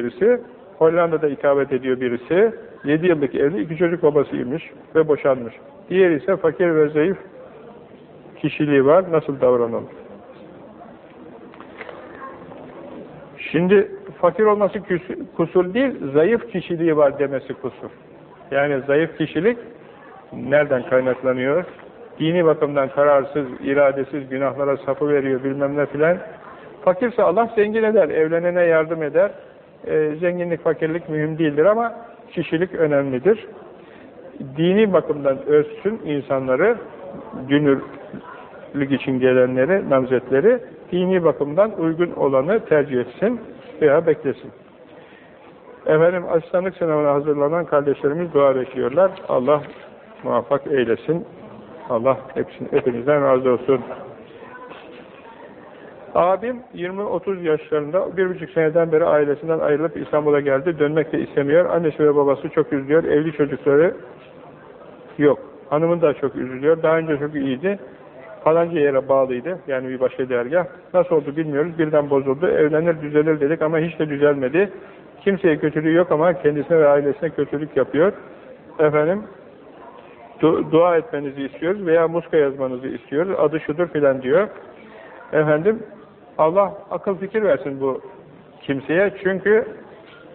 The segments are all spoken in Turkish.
birisi, Hollanda'da ikamet ediyor birisi, 7 yıllık evli, iki çocuk babasıymış ve boşanmış. Diğeri ise fakir ve zayıf kişiliği var, nasıl davranalım? Şimdi fakir olması kusur değil, zayıf kişiliği var demesi kusur. Yani zayıf kişilik nereden kaynaklanıyor? Dini bakımdan kararsız, iradesiz, günahlara sapı veriyor bilmem ne filan. Fakirse Allah zengin eder, evlenene yardım eder. E, zenginlik, fakirlik mühim değildir ama kişilik önemlidir. Dini bakımdan ölsün insanları, dünürlük için gelenleri, namzetleri, dini bakımdan uygun olanı tercih etsin veya beklesin. Efendim asistanlık sınavına hazırlanan kardeşlerimiz dua bekliyorlar. Allah muvaffak eylesin. Allah hepsini, hepinizden razı olsun. Abim 20-30 yaşlarında bir buçuk seneden beri ailesinden ayrılıp İstanbul'a geldi. Dönmek de istemiyor. Annesi ve babası çok üzülüyor. Evli çocukları yok. Hanımın da çok üzülüyor. Daha önce çok iyiydi. Falanca yere bağlıydı. Yani bir başka dergah. Nasıl oldu bilmiyoruz. Birden bozuldu. Evlenir düzelir dedik ama hiç de düzelmedi. Kimseye kötülüğü yok ama kendisine ve ailesine kötülük yapıyor. Efendim du dua etmenizi istiyoruz veya muska yazmanızı istiyoruz. Adı şudur filan diyor. Efendim Allah akıl fikir versin bu kimseye. Çünkü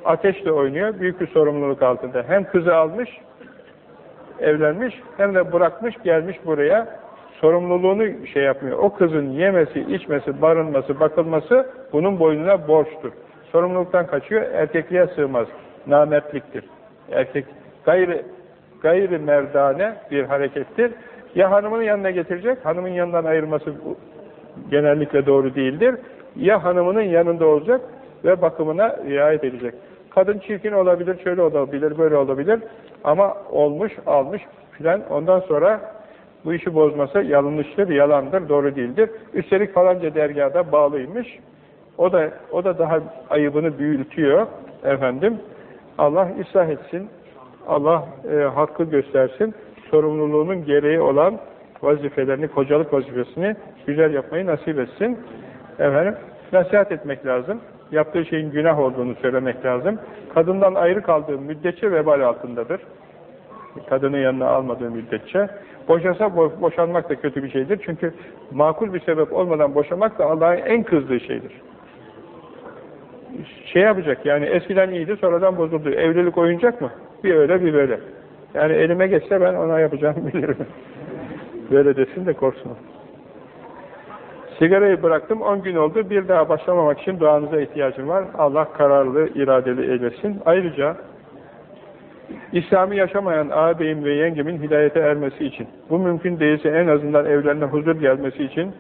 ateşle oynuyor. Büyük bir sorumluluk altında. Hem kızı almış, evlenmiş hem de bırakmış gelmiş buraya. Sorumluluğunu şey yapmıyor. O kızın yemesi, içmesi, barınması, bakılması bunun boynuna borçtur. Sorumluluktan kaçıyor. Erkekliğe sığmaz. Namertliktir. Erkek gayri gayri merdane bir harekettir. Ya hanımının yanına getirecek, hanımın yanından ayırması genellikle doğru değildir. Ya hanımının yanında olacak ve bakımına riayet edecek. Kadın çirkin olabilir, şöyle olabilir, böyle olabilir ama olmuş, almış filan ondan sonra bu işi bozması yanlıştır, yalandır, doğru değildir. Üstelik falanca dergahda bağlıymış. O da o da daha ayıbını büyütüyor efendim. Allah ıslah etsin. Allah e, hakkı göstersin. Sorumluluğunun gereği olan vazifelerini, kocalık vazifesini güzel yapmayı nasip etsin. Efendim, nasihat etmek lazım. Yaptığı şeyin günah olduğunu söylemek lazım. Kadından ayrı kaldığı müddetçe vebal altındadır. Kadını yanına almadığı müddetçe. Boşasa bo boşanmak da kötü bir şeydir. Çünkü makul bir sebep olmadan boşamak da Allah'ın en kızdığı şeydir. Şey yapacak yani eskiden iyiydi sonradan bozuldu. Evlilik oyuncak mı? Bir öyle bir böyle. Yani elime geçse ben ona yapacağımı bilirim. Böyle desin de korksun. Sigarayı bıraktım 10 gün oldu. Bir daha başlamamak için duanıza ihtiyacım var. Allah kararlı, iradeli eylesin. Ayrıca İslam'ı yaşamayan ağabeyim ve yengemin hidayete ermesi için, bu mümkün değilse en azından evlerine huzur gelmesi için,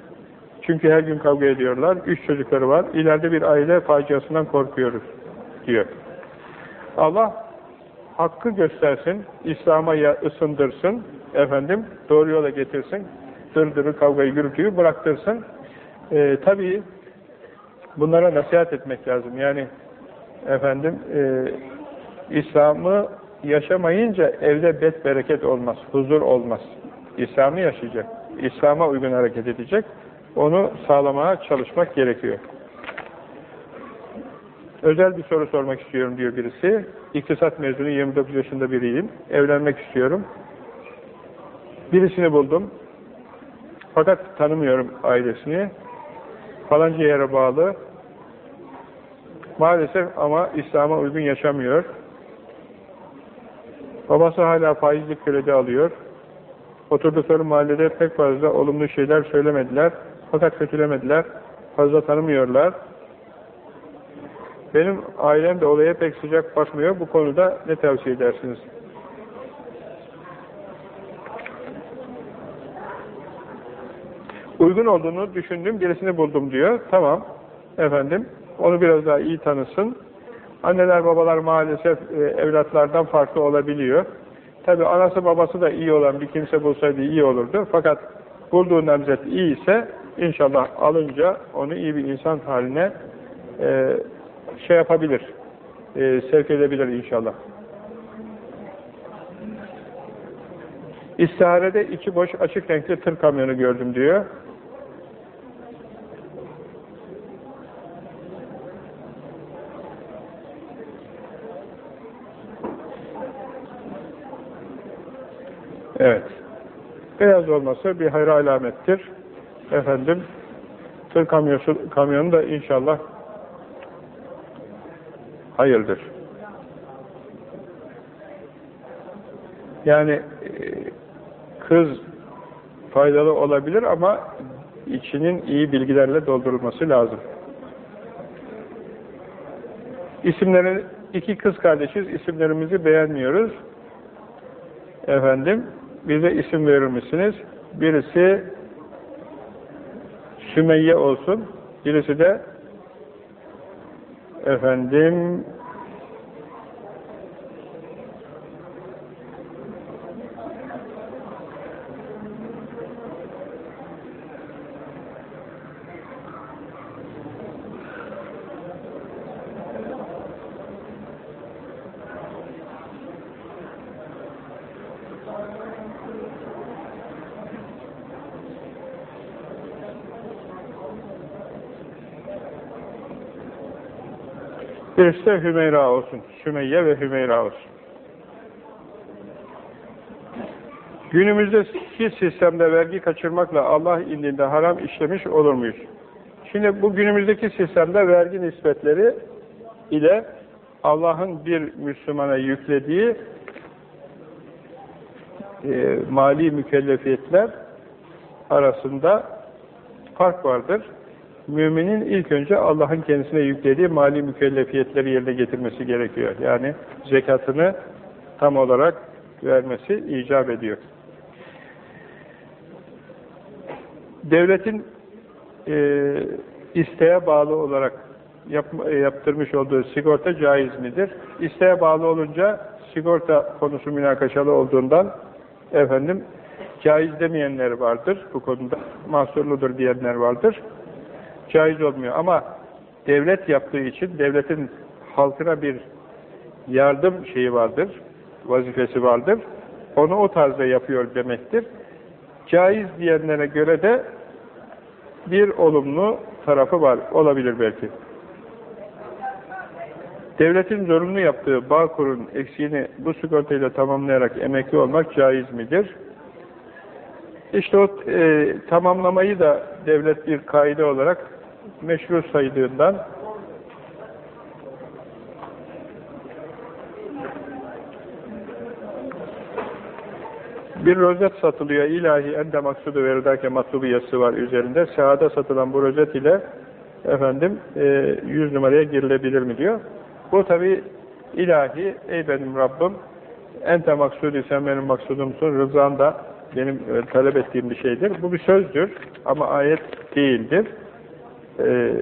çünkü her gün kavga ediyorlar, üç çocukları var, ileride bir aile faciasından korkuyoruz, diyor. Allah hakkı göstersin, İslam'a ısındırsın, efendim, doğru yola getirsin, dırdırı, kavgayı, gürültüyü bıraktırsın. Ee, tabii bunlara nasihat etmek lazım. Yani efendim e, İslam'ı yaşamayınca evde bet bereket olmaz, huzur olmaz. İslam'ı yaşayacak, İslam'a uygun hareket edecek, onu sağlamaya çalışmak gerekiyor. Özel bir soru sormak istiyorum diyor birisi. İktisat mezunu 29 yaşında biriyim. Evlenmek istiyorum. Birisini buldum. Fakat tanımıyorum ailesini. Falanca yere bağlı. Maalesef ama İslam'a uygun yaşamıyor. Babası hala faizli kredi alıyor. Oturdukları mahallede pek fazla olumlu şeyler söylemediler. Fakat kötülemediler. Fazla tanımıyorlar. Benim ailem de olaya pek sıcak bakmıyor. Bu konuda ne tavsiye edersiniz? Uygun olduğunu düşündüm, birisini buldum diyor. Tamam, efendim, onu biraz daha iyi tanısın. Anneler babalar maalesef e, evlatlardan farklı olabiliyor. Tabi anası babası da iyi olan bir kimse bulsaydı iyi olurdu. Fakat bulduğu namzet iyi ise inşallah alınca onu iyi bir insan haline e, şey yapabilir, e, sevk edebilir inşallah. İstiharede içi boş açık renkli tır kamyonu gördüm diyor. Evet. Beyaz olması bir hayra alamettir. Efendim, tır kamyonu, kamyonu da inşallah hayırdır. Yani e, kız faydalı olabilir ama içinin iyi bilgilerle doldurulması lazım. İsimleri, iki kız kardeşiz, isimlerimizi beğenmiyoruz. Efendim, bize isim verir misiniz? Birisi Sümeyye olsun, birisi de efendim Birisi de Hümeyra olsun. Sümeyye ve Hümeyra olsun. Günümüzdeki sistemde vergi kaçırmakla Allah indinde haram işlemiş olur muyuz? Şimdi bu günümüzdeki sistemde vergi nispetleri ile Allah'ın bir Müslümana yüklediği e, mali mükellefiyetler arasında fark vardır müminin ilk önce Allah'ın kendisine yüklediği mali mükellefiyetleri yerine getirmesi gerekiyor. Yani zekatını tam olarak vermesi icap ediyor. Devletin e, isteğe bağlı olarak yap, yaptırmış olduğu sigorta caiz midir? İsteğe bağlı olunca sigorta konusu münakaşalı olduğundan efendim caiz demeyenler vardır bu konuda. Mahsurludur diyenler vardır caiz olmuyor. Ama devlet yaptığı için devletin halkına bir yardım şeyi vardır, vazifesi vardır. Onu o tarzda yapıyor demektir. Caiz diyenlere göre de bir olumlu tarafı var. Olabilir belki. Devletin zorunlu yaptığı Bağkur'un eksiğini bu sigortayla tamamlayarak emekli olmak caiz midir? İşte o e, tamamlamayı da devlet bir kaide olarak meşru saydığından bir rozet satılıyor. ilahi ende maksudu veridake matlubiyesi var üzerinde. Sehada satılan bu rozet ile efendim e, 100 numaraya girilebilir mi diyor. Bu tabi ilahi ey benim Rabbim ente maksudi sen benim maksudumsun rızan da benim e, talep ettiğim bir şeydir. Bu bir sözdür ama ayet değildir e,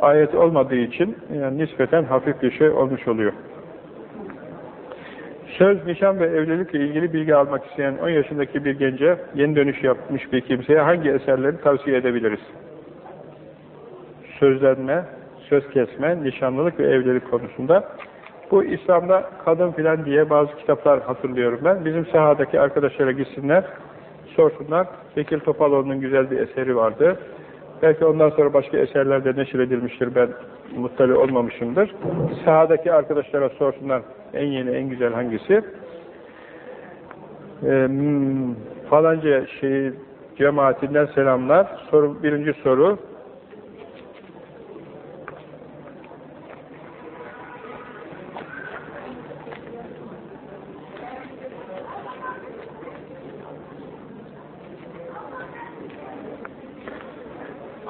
ayet olmadığı için yani nispeten hafif bir şey olmuş oluyor. Söz, nişan ve evlilikle ilgili bilgi almak isteyen 10 yaşındaki bir gence yeni dönüş yapmış bir kimseye hangi eserleri tavsiye edebiliriz? Sözlenme, söz kesme, nişanlılık ve evlilik konusunda bu İslam'da kadın filan diye bazı kitaplar hatırlıyorum ben. Bizim sahadaki arkadaşlara gitsinler, sorsunlar. Bekir Topaloğlu'nun güzel bir eseri vardı. Belki ondan sonra başka eserler de neşir. Ben muttali olmamışımdır. Sahadaki arkadaşlara sorsunlar en yeni, en güzel hangisi. Ee, falanca şey, cemaatinden selamlar. Soru, birinci soru.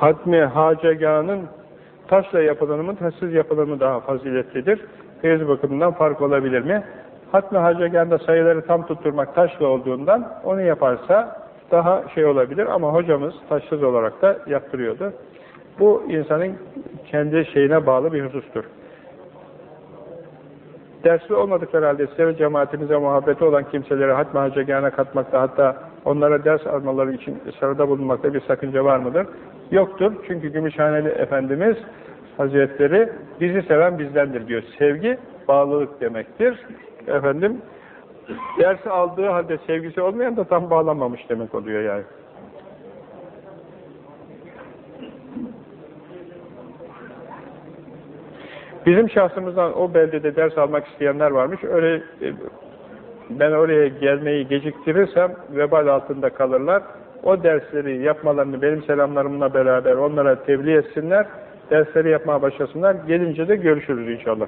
Hatmi hacegahının taşla yapılanı taşsız yapılanı mı daha faziletlidir? Feyiz bakımından fark olabilir mi? Hatmi hacegahında sayıları tam tutturmak taşla olduğundan onu yaparsa daha şey olabilir ama hocamız taşsız olarak da yaptırıyordu. Bu insanın kendi şeyine bağlı bir husustur. Dersli olmadıkları halde size ve cemaatinize muhabbeti olan kimseleri hatmi hacegahına katmakta hatta onlara ders almaları için sırada bulunmakta bir sakınca var mıdır? Yoktur. Çünkü Gümüşhaneli Efendimiz Hazretleri bizi seven bizdendir diyor. Sevgi bağlılık demektir. Efendim dersi aldığı halde sevgisi olmayan da tam bağlanmamış demek oluyor yani. Bizim şahsımızdan o beldede ders almak isteyenler varmış. Öyle e, ben oraya gelmeyi geciktirirsem vebal altında kalırlar. O dersleri yapmalarını benim selamlarımla beraber onlara tebliğ etsinler. Dersleri yapmaya başlasınlar. Gelince de görüşürüz inşallah.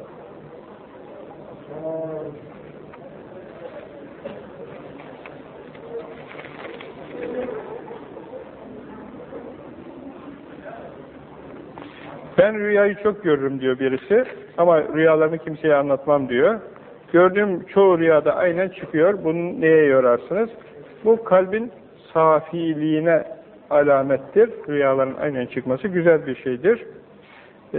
Ben rüyayı çok görürüm diyor birisi ama rüyalarını kimseye anlatmam diyor. Gördüğüm çoğu rüyada aynen çıkıyor. Bunu neye yorarsınız? Bu kalbin safiliğine alamettir. Rüyaların aynen çıkması güzel bir şeydir. Ee,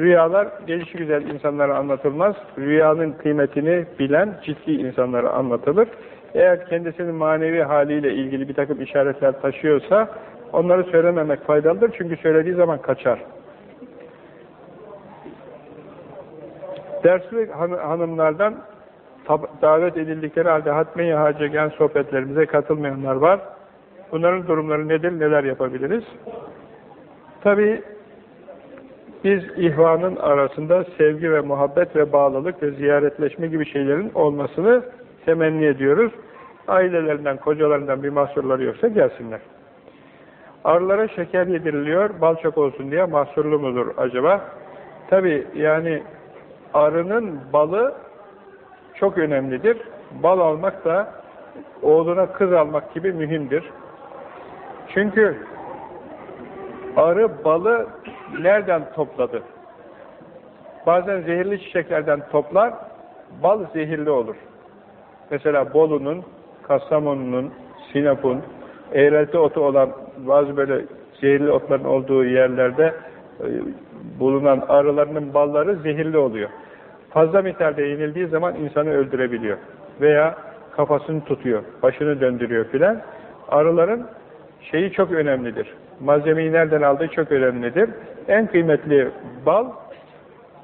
rüyalar gelişi güzel insanlara anlatılmaz. Rüyanın kıymetini bilen ciddi insanlara anlatılır. Eğer kendisinin manevi haliyle ilgili bir takım işaretler taşıyorsa onları söylememek faydalıdır. Çünkü söylediği zaman kaçar. Dersli hanımlardan davet edildikleri halde hatme-i hacegen sohbetlerimize katılmayanlar var. Bunların durumları nedir, neler yapabiliriz? Tabi biz ihvanın arasında sevgi ve muhabbet ve bağlılık ve ziyaretleşme gibi şeylerin olmasını temenni ediyoruz. Ailelerinden, kocalarından bir mahsurları yoksa gelsinler. Arılara şeker yediriliyor, bal çok olsun diye mahsurlu mudur acaba? Tabi yani arının balı çok önemlidir. Bal almak da oğluna kız almak gibi mühimdir. Çünkü arı balı nereden topladı? Bazen zehirli çiçeklerden toplar, bal zehirli olur. Mesela Bolu'nun, Kastamonu'nun, Sinop'un, eğrelti otu olan bazı böyle zehirli otların olduğu yerlerde e, bulunan arılarının balları zehirli oluyor. Fazla miktarda yenildiği zaman insanı öldürebiliyor. Veya kafasını tutuyor, başını döndürüyor filan. Arıların şeyi çok önemlidir. Malzemeyi nereden aldığı çok önemlidir. En kıymetli bal,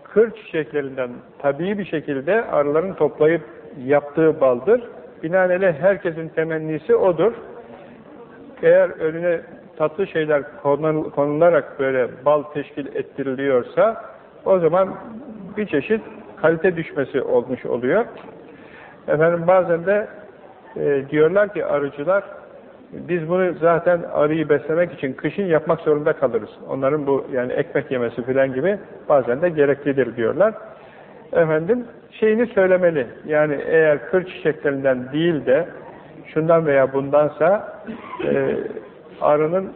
kır çiçeklerinden tabii bir şekilde arıların toplayıp yaptığı baldır. Binaenaleyh herkesin temennisi odur. Eğer önüne tatlı şeyler konularak böyle bal teşkil ettiriliyorsa o zaman bir çeşit kalite düşmesi olmuş oluyor. Efendim bazen de e, diyorlar ki arıcılar biz bunu zaten arıyı beslemek için kışın yapmak zorunda kalırız. Onların bu yani ekmek yemesi filan gibi bazen de gereklidir diyorlar. Efendim şeyini söylemeli. Yani eğer kır çiçeklerinden değil de şundan veya bundansa e, arının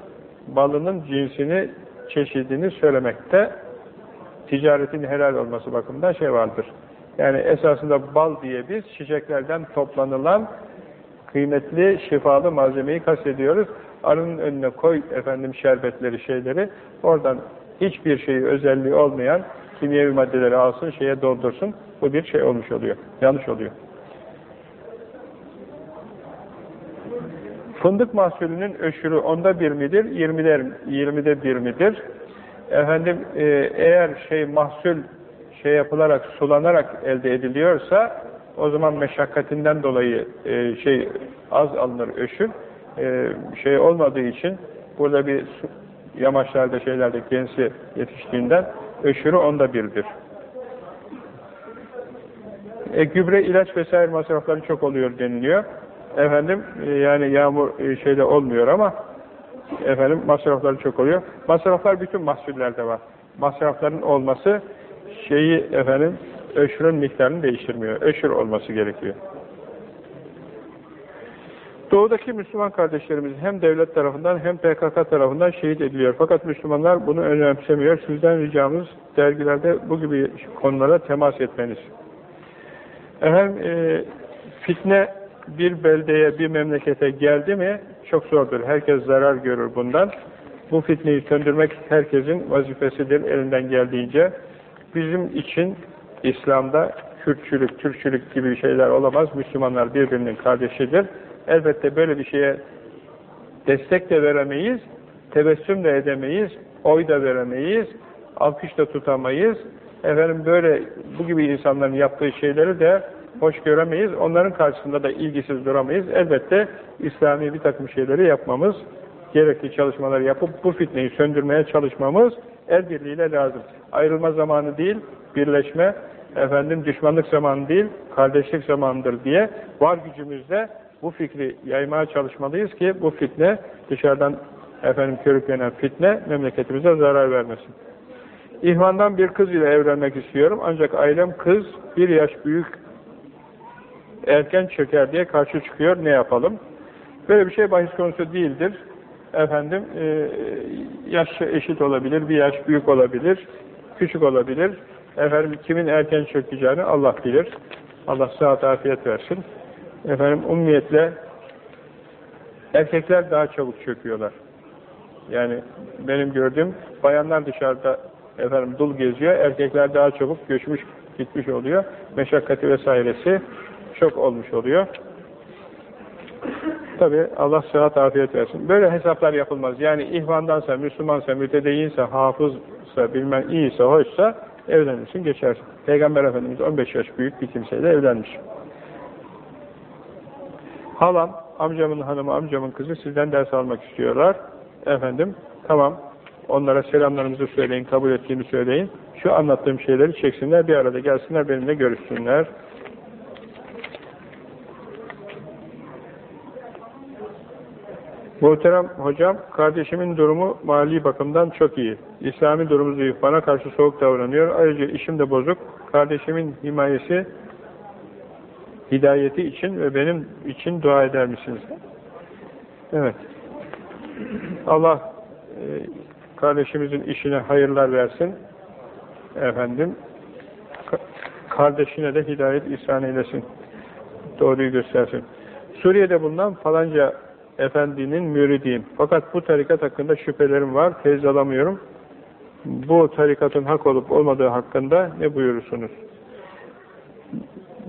balının cinsini, çeşidini söylemekte ticaretin helal olması bakımından şey vardır. Yani esasında bal diye biz çiçeklerden toplanılan kıymetli, şifalı malzemeyi kastediyoruz. Arının önüne koy efendim şerbetleri, şeyleri. Oradan hiçbir şeyi özelliği olmayan kimyevi maddeleri alsın, şeye doldursun. Bu bir şey olmuş oluyor. Yanlış oluyor. Fındık mahsulünün öşürü onda bir midir? Yirmiler, yirmide bir midir? Efendim e, eğer şey mahsul şey yapılarak, sulanarak elde ediliyorsa o zaman meşakkatinden dolayı e, şey az alınır öşür. E, şey olmadığı için burada bir su, yamaçlarda şeylerde gensi yetiştiğinden öşürü onda birdir. E, gübre, ilaç vesaire masrafları çok oluyor deniliyor. Efendim e, yani yağmur e, şeyde olmuyor ama efendim masrafları çok oluyor. Masraflar bütün mahsullerde var. Masrafların olması şeyi efendim öşürün miktarını değiştirmiyor. Öşür olması gerekiyor. Doğudaki Müslüman kardeşlerimiz hem devlet tarafından hem PKK tarafından şehit ediliyor. Fakat Müslümanlar bunu önemsemiyor. Sizden ricamız dergilerde bu gibi konulara temas etmeniz. Efendim e, fitne bir beldeye, bir memlekete geldi mi çok zordur. Herkes zarar görür bundan. Bu fitneyi söndürmek herkesin vazifesidir elinden geldiğince. Bizim için İslam'da Kürtçülük, Türkçülük gibi şeyler olamaz. Müslümanlar birbirinin kardeşidir. Elbette böyle bir şeye destek de veremeyiz, tebessüm de edemeyiz, oy da veremeyiz, alkış da tutamayız. Efendim böyle bu gibi insanların yaptığı şeyleri de hoş göremeyiz. Onların karşısında da ilgisiz duramayız. Elbette İslami bir takım şeyleri yapmamız, gerekli çalışmaları yapıp bu fitneyi söndürmeye çalışmamız el birliğiyle lazım. Ayrılma zamanı değil, birleşme, efendim düşmanlık zamanı değil, kardeşlik zamanıdır diye var gücümüzle bu fikri yaymaya çalışmalıyız ki bu fitne dışarıdan efendim körüklenen fitne memleketimize zarar vermesin. İhvandan bir kız ile evlenmek istiyorum ancak ailem kız bir yaş büyük erken çöker diye karşı çıkıyor ne yapalım? Böyle bir şey bahis konusu değildir. Efendim e, yaş eşit olabilir, bir yaş büyük olabilir, küçük olabilir. Efendim kimin erken çökeceğini Allah bilir. Allah sıhhat afiyet versin. Efendim ummiyetle erkekler daha çabuk çöküyorlar. Yani benim gördüğüm bayanlar dışarıda efendim dul geziyor, erkekler daha çabuk göçmüş gitmiş oluyor. Meşakkati vesairesi çok olmuş oluyor. Tabi Allah sıhhat afiyet versin. Böyle hesaplar yapılmaz. Yani ihvandansa, Müslümansa, mütedeyinse, hafızsa, bilmem iyiyse, hoşsa evlenirsin, geçersin. Peygamber Efendimiz 15 yaş büyük bir kimseyle evlenmiş. Halam, amcamın hanımı, amcamın kızı sizden ders almak istiyorlar. Efendim, tamam. Onlara selamlarımızı söyleyin, kabul ettiğimi söyleyin. Şu anlattığım şeyleri çeksinler, bir arada gelsinler, benimle görüşsünler. Muhterem hocam, kardeşimin durumu mali bakımdan çok iyi. İslami durumu zayıf, bana karşı soğuk davranıyor. Ayrıca işim de bozuk. Kardeşimin himayesi, hidayeti için ve benim için dua eder misiniz? Evet. Allah e, kardeşimizin işine hayırlar versin. Efendim, kardeşine de hidayet ihsan eylesin. Doğruyu göstersin. Suriye'de bulunan falanca efendinin müridiyim. Fakat bu tarikat hakkında şüphelerim var, teyz alamıyorum. Bu tarikatın hak olup olmadığı hakkında ne buyurursunuz?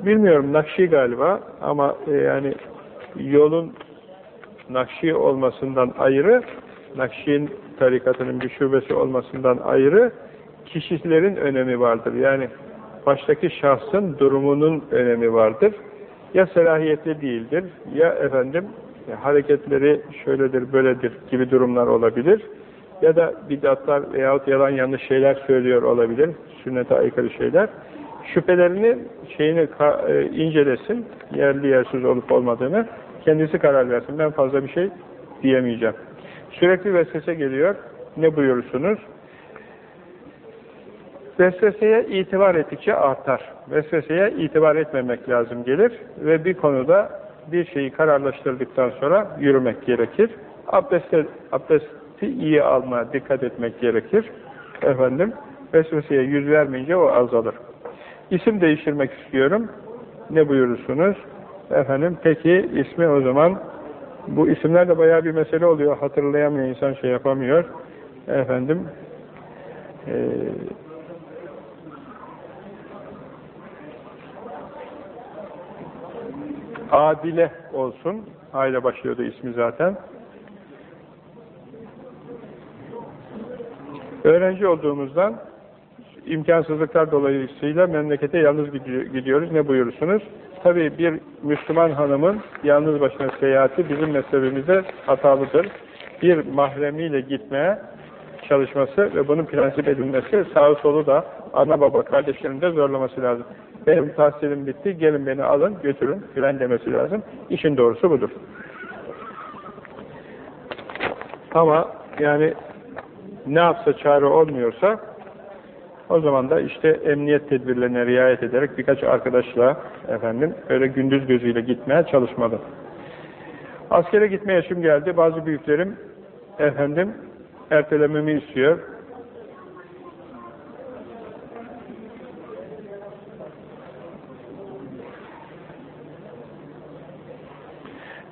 Bilmiyorum, Nakşi galiba ama e, yani yolun Nakşi olmasından ayrı, Nakşi'nin tarikatının bir şubesi olmasından ayrı, kişilerin önemi vardır. Yani baştaki şahsın durumunun önemi vardır. Ya selahiyetli değildir, ya efendim hareketleri şöyledir, böyledir gibi durumlar olabilir. Ya da bidatlar veyahut yalan yanlış şeyler söylüyor olabilir. Sünnete aykırı şeyler. Şüphelerini şeyini e, incelesin. Yerli yersiz olup olmadığını kendisi karar versin. Ben fazla bir şey diyemeyeceğim. Sürekli vesvese geliyor. Ne buyurursunuz? Vesveseye itibar ettikçe artar. Vesveseye itibar etmemek lazım gelir ve bir konuda bir şeyi kararlaştırdıktan sonra yürümek gerekir. Abdeste, abdesti iyi almaya dikkat etmek gerekir. Efendim, vesveseye yüz vermeyince o azalır. İsim değiştirmek istiyorum. Ne buyurursunuz? Efendim, peki ismi o zaman bu isimler de bayağı bir mesele oluyor. Hatırlayamıyor, insan şey yapamıyor. Efendim, eee Adile olsun. Aile başlıyordu ismi zaten. Öğrenci olduğumuzdan imkansızlıklar dolayısıyla memlekete yalnız gidiyoruz. Ne buyurursunuz? Tabii bir Müslüman hanımın yalnız başına seyahati bizim mezhebimizde hatalıdır. Bir mahremiyle gitmeye çalışması ve bunun prensip edilmesi sağı solu da ana baba kardeşlerin de zorlaması lazım benim tahsilim bitti, gelin beni alın, götürün filan demesi lazım. İşin doğrusu budur. Ama yani ne yapsa çare olmuyorsa o zaman da işte emniyet tedbirlerine riayet ederek birkaç arkadaşla efendim öyle gündüz gözüyle gitmeye çalışmalı. Askere gitme yaşım geldi. Bazı büyüklerim efendim ertelememi istiyor.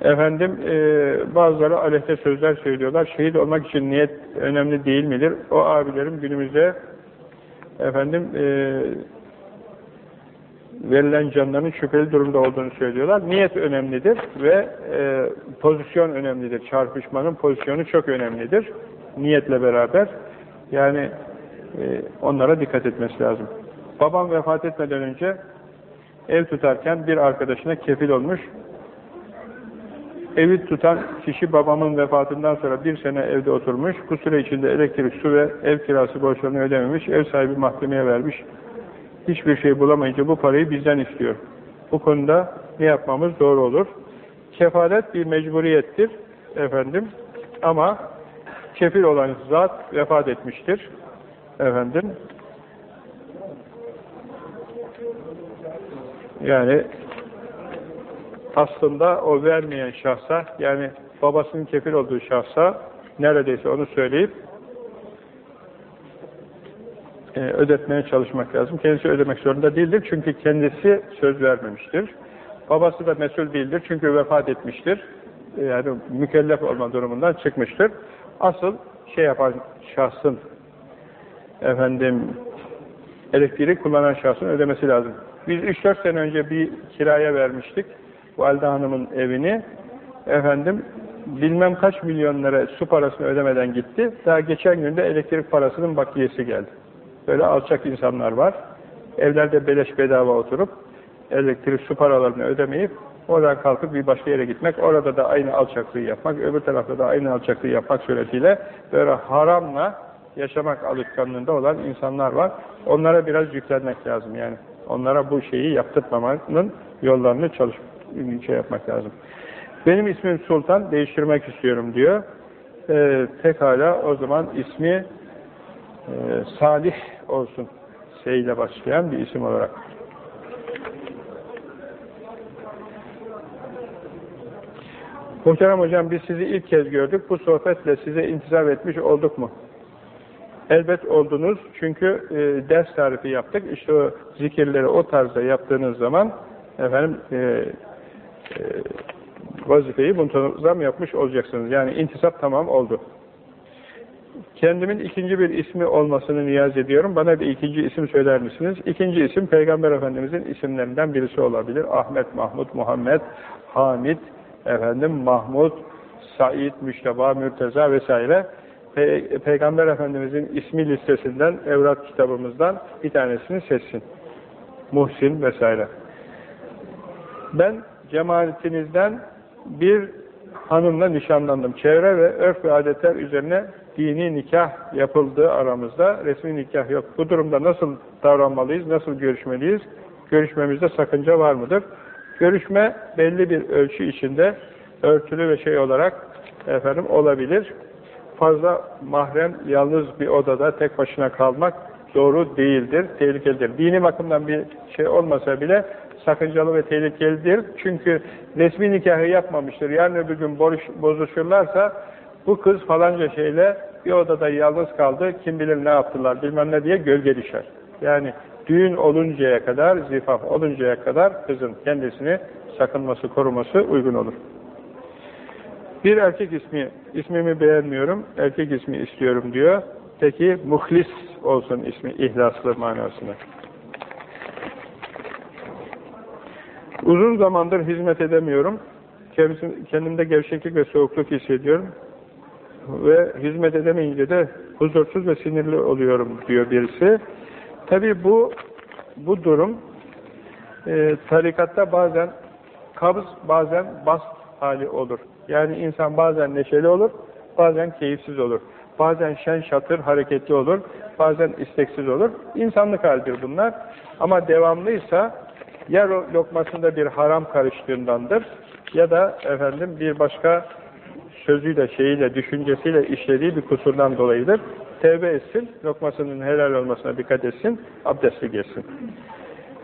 Efendim e, bazıları aleyhte sözler söylüyorlar. Şehit olmak için niyet önemli değil midir? O abilerim günümüzde efendim e, verilen canların şüpheli durumda olduğunu söylüyorlar. Niyet önemlidir ve e, pozisyon önemlidir. Çarpışmanın pozisyonu çok önemlidir. Niyetle beraber. Yani e, onlara dikkat etmesi lazım. Babam vefat etmeden önce ev tutarken bir arkadaşına kefil olmuş Evi tutan kişi babamın vefatından sonra bir sene evde oturmuş. Bu süre içinde elektrik, su ve ev kirası borçlarını ödememiş. Ev sahibi mahkemeye vermiş. hiçbir şey bulamayınca bu parayı bizden istiyor. Bu konuda ne yapmamız doğru olur? Kefalet bir mecburiyettir efendim ama kefil olan zat vefat etmiştir efendim yani aslında o vermeyen şahsa yani babasının kefil olduğu şahsa neredeyse onu söyleyip e, ödetmeye çalışmak lazım. Kendisi ödemek zorunda değildir çünkü kendisi söz vermemiştir. Babası da mesul değildir çünkü vefat etmiştir. E, yani mükellef olma durumundan çıkmıştır. Asıl şey yapan şahsın efendim elektriği kullanan şahsın ödemesi lazım. Biz 3-4 sene önce bir kiraya vermiştik. Valide Hanım'ın evini. Efendim bilmem kaç milyonlara su parasını ödemeden gitti. Daha geçen günde elektrik parasının bakiyesi geldi. Böyle alçak insanlar var. Evlerde beleş bedava oturup elektrik su paralarını ödemeyip oradan kalkıp bir başka yere gitmek, orada da aynı alçaklığı yapmak, öbür tarafta da aynı alçaklığı yapmak suretiyle böyle haramla yaşamak alışkanlığında olan insanlar var. Onlara biraz yüklenmek lazım yani. Onlara bu şeyi yaptırmamanın yollarını çalış şey yapmak lazım. Benim ismim Sultan, değiştirmek istiyorum diyor. Ee, pekala o zaman ismi e, Salih olsun. S ile başlayan bir isim olarak. Muhterem hocam biz sizi ilk kez gördük. Bu sohbetle size intizam etmiş olduk mu? Elbet oldunuz. Çünkü e, ders tarifi yaptık. İşte o zikirleri o tarzda yaptığınız zaman efendim e, e, vazifeyi muntazam yapmış olacaksınız. Yani intisap tamam oldu. Kendimin ikinci bir ismi olmasını niyaz ediyorum. Bana bir ikinci isim söyler misiniz? İkinci isim Peygamber Efendimizin isimlerinden birisi olabilir. Ahmet, Mahmud, Muhammed, Hamid, efendim Mahmud, Said, Müşteba, Mürteza vesaire. Pe Peygamber Efendimizin ismi listesinden, evrak kitabımızdan bir tanesini seçsin. Muhsin vesaire. Ben cemaatinizden bir hanımla nişanlandım. Çevre ve örf ve adetler üzerine dini nikah yapıldığı aramızda resmi nikah yok. Bu durumda nasıl davranmalıyız, nasıl görüşmeliyiz? Görüşmemizde sakınca var mıdır? Görüşme belli bir ölçü içinde örtülü ve şey olarak efendim olabilir. Fazla mahrem, yalnız bir odada tek başına kalmak doğru değildir, tehlikelidir. Dini bakımdan bir şey olmasa bile sakıncalı ve tehlikelidir. Çünkü resmi nikahı yapmamıştır. Yarın öbür gün bozuşurlarsa bu kız falanca şeyle bir odada yalnız kaldı, kim bilir ne yaptılar bilmem ne diye gölge düşer. Yani düğün oluncaya kadar, zifaf oluncaya kadar kızın kendisini sakınması, koruması uygun olur. Bir erkek ismi, ismimi beğenmiyorum, erkek ismi istiyorum diyor. Peki muhlis olsun ismi, ihlaslı manasına. Uzun zamandır hizmet edemiyorum. Kendimde gevşeklik ve soğukluk hissediyorum. Ve hizmet edemeyince de huzursuz ve sinirli oluyorum diyor birisi. Tabi bu bu durum e, tarikatta bazen kabz, bazen bast hali olur. Yani insan bazen neşeli olur, bazen keyifsiz olur. Bazen şen şatır, hareketli olur, bazen isteksiz olur. İnsanlık halidir bunlar. Ama devamlıysa ya lokmasında bir haram karıştığındandır ya da efendim bir başka sözüyle, şeyiyle, düşüncesiyle işlediği bir kusurdan dolayıdır. Tevbe etsin, lokmasının helal olmasına dikkat etsin, abdestli geçsin.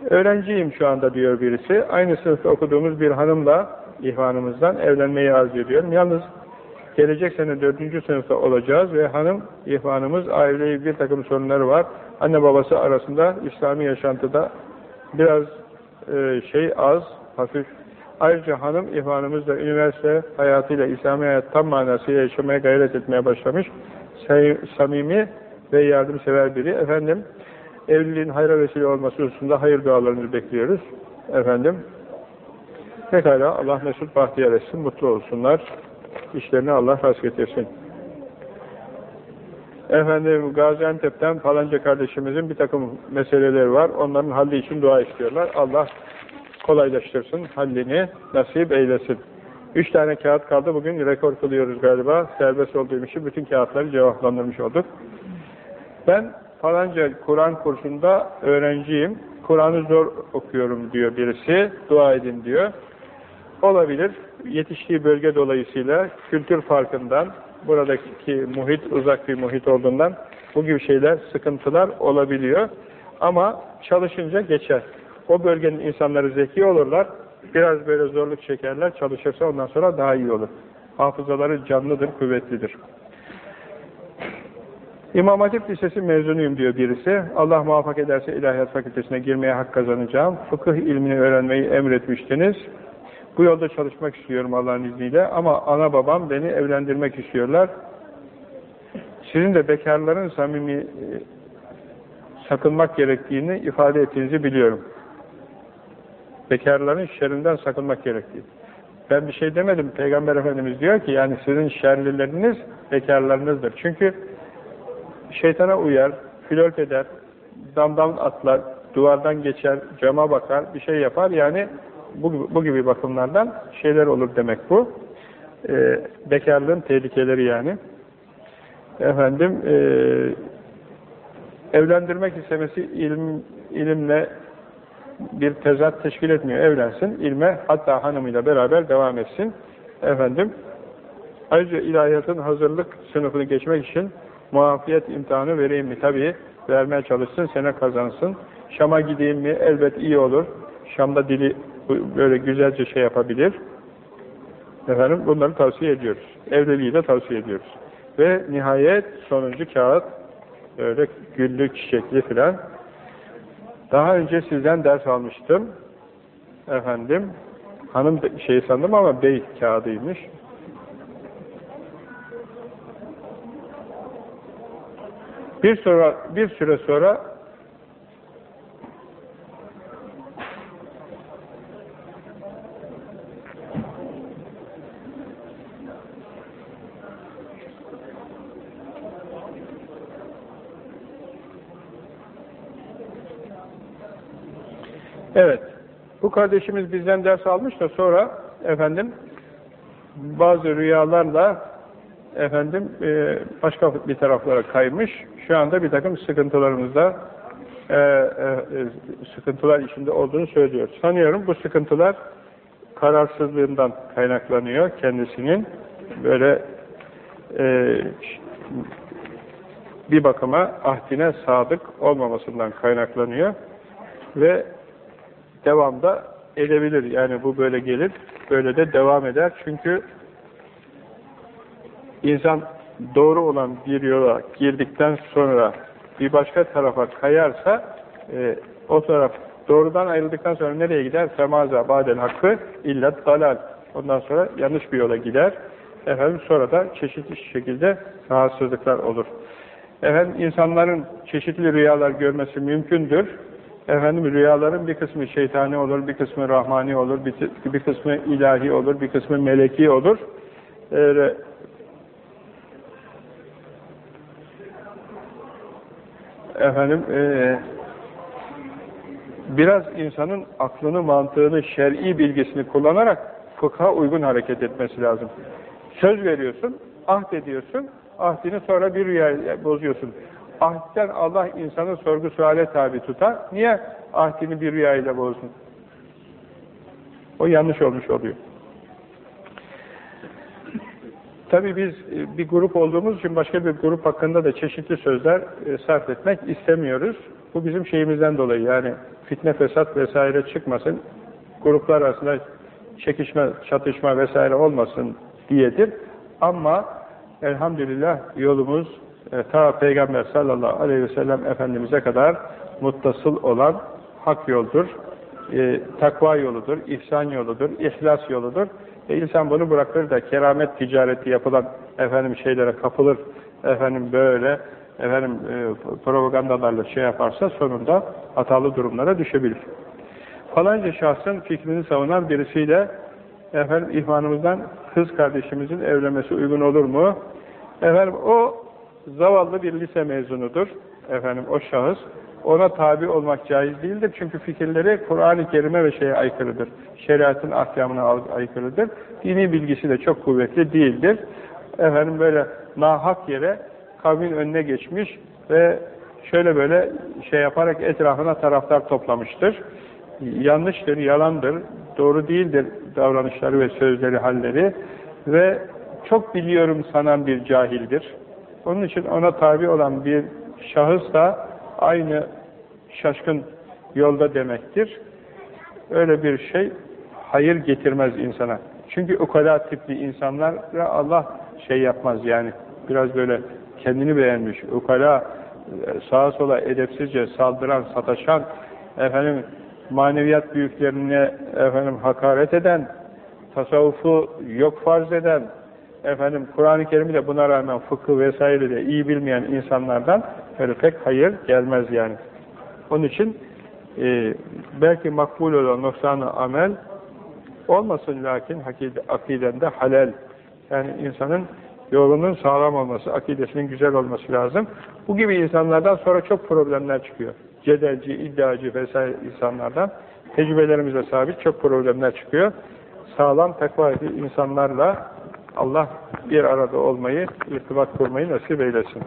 Öğrenciyim şu anda diyor birisi. Aynı sınıfta okuduğumuz bir hanımla ihvanımızdan evlenmeyi arzu ediyorum. Yalnız gelecek sene dördüncü sınıfta olacağız ve hanım ihvanımız aileyi bir takım sorunları var. Anne babası arasında İslami yaşantıda biraz e, şey az, hafif. Ayrıca hanım ihvanımız da üniversite hayatıyla, İslami hayat tam manasıyla yaşamaya gayret etmeye başlamış. Samimi ve yardımsever biri. Efendim, evliliğin hayra vesile olması hususunda hayır dualarını bekliyoruz. Efendim, pekala Allah mesut bahtiyar etsin, mutlu olsunlar. İşlerini Allah rast getirsin. Efendim Gaziantep'ten falanca kardeşimizin bir takım meseleleri var. Onların halli için dua istiyorlar. Allah kolaylaştırsın, hallini nasip eylesin. Üç tane kağıt kaldı. Bugün rekor kılıyoruz galiba. Serbest olduğum için bütün kağıtları cevaplandırmış olduk. Ben falanca Kur'an kursunda öğrenciyim. Kur'an'ı zor okuyorum diyor birisi, dua edin diyor. Olabilir. Yetiştiği bölge dolayısıyla kültür farkından, buradaki muhit uzak bir muhit olduğundan bu gibi şeyler, sıkıntılar olabiliyor. Ama çalışınca geçer. O bölgenin insanları zeki olurlar, biraz böyle zorluk çekerler, çalışırsa ondan sonra daha iyi olur. Hafızaları canlıdır, kuvvetlidir. İmam Hatip Lisesi mezunuyum diyor birisi. Allah muvaffak ederse İlahiyat Fakültesine girmeye hak kazanacağım. Fıkıh ilmini öğrenmeyi emretmiştiniz. Bu yolda çalışmak istiyorum Allah'ın izniyle ama ana babam beni evlendirmek istiyorlar. Sizin de bekarların samimi e, sakınmak gerektiğini ifade ettiğinizi biliyorum. Bekarların şerrinden sakınmak gerektiğini. Ben bir şey demedim. Peygamber Efendimiz diyor ki yani sizin şerlileriniz bekarlarınızdır. Çünkü şeytana uyar, flört eder, damdan atlar, duvardan geçer, cama bakar, bir şey yapar. Yani bu, bu gibi bakımlardan şeyler olur demek bu. Ee, bekarlığın tehlikeleri yani. Efendim, e, evlendirmek istemesi ilim, ilimle bir tezat teşkil etmiyor. Evlensin, ilme hatta hanımıyla beraber devam etsin. Efendim, ayrıca ilahiyatın hazırlık sınıfını geçmek için muafiyet imtihanı vereyim mi? Tabii vermeye çalışsın, sene kazansın. Şam'a gideyim mi? Elbet iyi olur. Şam'da dili böyle güzelce şey yapabilir. Efendim bunları tavsiye ediyoruz. Evliliği de tavsiye ediyoruz. Ve nihayet sonuncu kağıt böyle güllü çiçekli filan. Daha önce sizden ders almıştım. Efendim hanım şey sandım ama bey kağıdıymış. Bir sonra bir süre sonra Evet. Bu kardeşimiz bizden ders almış da sonra efendim bazı rüyalarla efendim e, başka bir taraflara kaymış. Şu anda bir takım sıkıntılarımızda e, e, sıkıntılar içinde olduğunu söylüyor. Sanıyorum bu sıkıntılar kararsızlığından kaynaklanıyor kendisinin. Böyle bir bakıma ahdine sadık olmamasından kaynaklanıyor ve devamda edebilir. Yani bu böyle gelir, böyle de devam eder. Çünkü insan doğru olan bir yola girdikten sonra bir başka tarafa kayarsa e, o taraf doğrudan ayrıldıktan sonra nereye gider? Femaza badel hakkı illet dalal. Ondan sonra yanlış bir yola gider. Efendim sonra da çeşitli şekilde rahatsızlıklar olur. Efendim insanların çeşitli rüyalar görmesi mümkündür. Efendim rüyaların bir kısmı şeytani olur, bir kısmı rahmani olur, bir, bir kısmı ilahi olur, bir kısmı meleki olur. Ee, efendim e, biraz insanın aklını, mantığını, şer'i bilgisini kullanarak fıkha uygun hareket etmesi lazım. Söz veriyorsun, ahd ediyorsun, ahdini sonra bir rüya bozuyorsun. Ahdden Allah insanı sorgu suale tabi tutar. Niye ahdini bir rüyayla bozsun? O yanlış olmuş oluyor. Tabii biz e, bir grup olduğumuz için başka bir grup hakkında da çeşitli sözler e, sarf etmek istemiyoruz. Bu bizim şeyimizden dolayı yani fitne, fesat vesaire çıkmasın, gruplar arasında çekişme, çatışma vesaire olmasın diyedir. Ama elhamdülillah yolumuz ta Peygamber sallallahu aleyhi ve sellem Efendimiz'e kadar muttasıl olan hak yoldur, e, takva yoludur, ihsan yoludur, ihlas yoludur. E, insan bunu bırakır da keramet ticareti yapılan efendim şeylere kapılır, efendim böyle efendim e, propagandalarla şey yaparsa sonunda hatalı durumlara düşebilir. Falanca şahsın fikrini savunan birisiyle efendim ihvanımızdan kız kardeşimizin evlenmesi uygun olur mu? Efendim o zavallı bir lise mezunudur. Efendim o şahıs ona tabi olmak caiz değildir. Çünkü fikirleri Kur'an-ı Kerim'e ve şeye aykırıdır. Şeriatın ahkamına aykırıdır. Dini bilgisi de çok kuvvetli değildir. Efendim böyle nahak yere kavmin önüne geçmiş ve şöyle böyle şey yaparak etrafına taraftar toplamıştır. Yanlıştır, yalandır, doğru değildir davranışları ve sözleri, halleri ve çok biliyorum sanan bir cahildir. Onun için ona tabi olan bir şahıs da aynı şaşkın yolda demektir. Öyle bir şey hayır getirmez insana. Çünkü o kadar tipli insanlara Allah şey yapmaz yani. Biraz böyle kendini beğenmiş, ukala, sağa sola edepsizce saldıran, sataşan, efendim maneviyat büyüklerine efendim hakaret eden, tasavvufu yok farz eden, efendim Kur'an-ı Kerim'i de buna rağmen fıkıh vesaire de iyi bilmeyen insanlardan öyle pek hayır gelmez yani. Onun için e, belki makbul olan noksanı amel olmasın lakin akidende halel. Yani insanın yolunun sağlam olması, akidesinin güzel olması lazım. Bu gibi insanlardan sonra çok problemler çıkıyor. Cedelci, iddiacı vesaire insanlardan tecrübelerimize sabit çok problemler çıkıyor. Sağlam takva insanlarla Allah bir arada olmayı, irtibat kurmayı nasip eylesin.